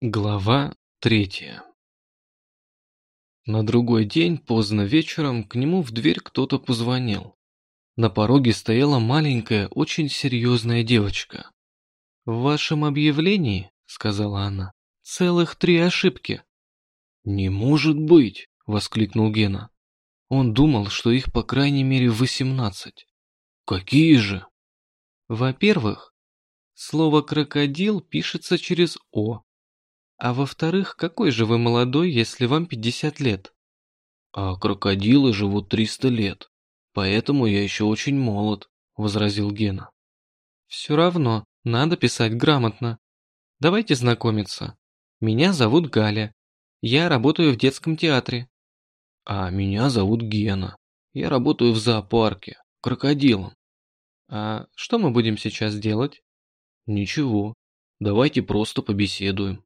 Глава третья На другой день поздно вечером к нему в дверь кто-то позвонил. На пороге стояла маленькая, очень серьезная девочка. «В вашем объявлении, — сказала она, — целых три ошибки». «Не может быть!» — воскликнул Гена. Он думал, что их по крайней мере восемнадцать. «Какие же?» «Во-первых, слово «крокодил» пишется через «о», а во-вторых, какой же вы молодой, если вам 50 лет? А крокодилы живут 300 лет, поэтому я еще очень молод, возразил Гена. Все равно, надо писать грамотно. Давайте знакомиться. Меня зовут Галя. Я работаю в детском театре. А меня зовут Гена. Я работаю в зоопарке, крокодилом. А что мы будем сейчас делать? Ничего. Давайте просто побеседуем.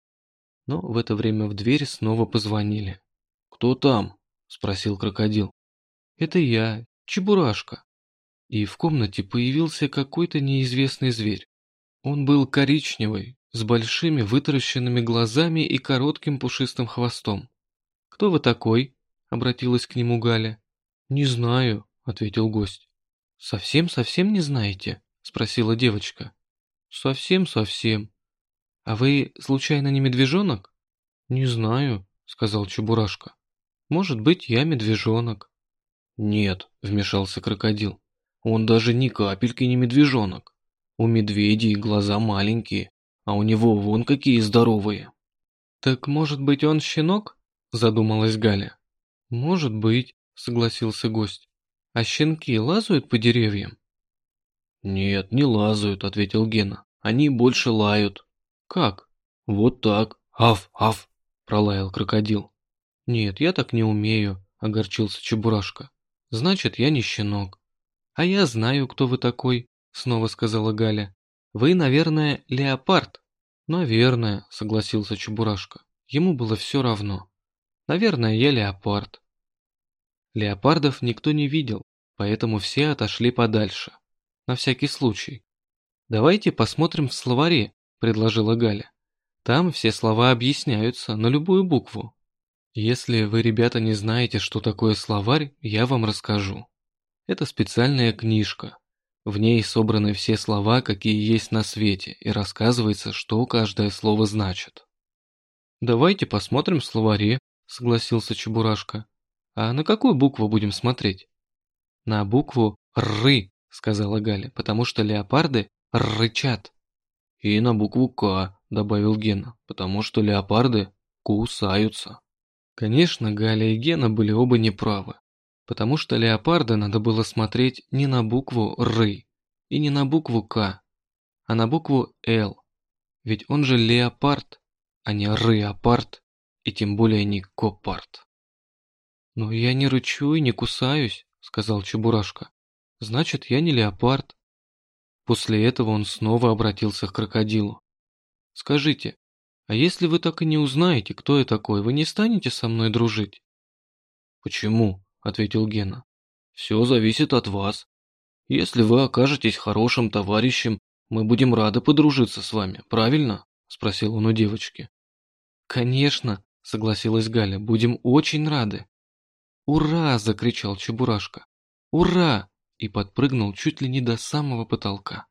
Но в это время в дверь снова позвонили. «Кто там?» – спросил крокодил. «Это я, Чебурашка». И в комнате появился какой-то неизвестный зверь. Он был коричневый, с большими вытаращенными глазами и коротким пушистым хвостом. «Кто вы такой?» – обратилась к нему Галя. «Не знаю», – ответил гость. «Совсем-совсем не знаете?» – спросила девочка. «Совсем-совсем», «А вы, случайно, не медвежонок?» «Не знаю», — сказал Чебурашка. «Может быть, я медвежонок». «Нет», — вмешался крокодил. «Он даже ни капельки не медвежонок. У медведей глаза маленькие, а у него вон какие здоровые». «Так, может быть, он щенок?» — задумалась Галя. «Может быть», — согласился гость. «А щенки лазают по деревьям?» «Нет, не лазают», — ответил Гена. «Они больше лают». «Как?» «Вот так. Аф, аф!» – пролаял крокодил. «Нет, я так не умею», – огорчился Чебурашка. «Значит, я не щенок». «А я знаю, кто вы такой», – снова сказала Галя. «Вы, наверное, леопард». «Наверное», – согласился Чебурашка. Ему было все равно. «Наверное, я леопард». Леопардов никто не видел, поэтому все отошли подальше. На всякий случай. «Давайте посмотрим в словаре», предложила Галя. Там все слова объясняются на любую букву. Если вы, ребята, не знаете, что такое словарь, я вам расскажу. Это специальная книжка. В ней собраны все слова, какие есть на свете, и рассказывается, что каждое слово значит. «Давайте посмотрим в словаре», — согласился Чебурашка. «А на какую букву будем смотреть?» «На букву «ры», — сказала Галя, потому что леопарды рычат. «И на букву «К», — добавил Гена, потому что леопарды кусаются. Конечно, Галя и Гена были оба неправы, потому что леопарды надо было смотреть не на букву «Ры» и не на букву «К», а на букву «Л». Ведь он же леопард, а не рыопард, и тем более не копард. «Но я не рычу и не кусаюсь», — сказал Чебурашка. «Значит, я не леопард, После этого он снова обратился к крокодилу. «Скажите, а если вы так и не узнаете, кто я такой, вы не станете со мной дружить?» «Почему?» – ответил Гена. «Все зависит от вас. Если вы окажетесь хорошим товарищем, мы будем рады подружиться с вами, правильно?» – спросил он у девочки. «Конечно», – согласилась Галя, – «будем очень рады». «Ура!» – закричал Чебурашка. «Ура!» И подпрыгнул чуть ли не до самого потолка.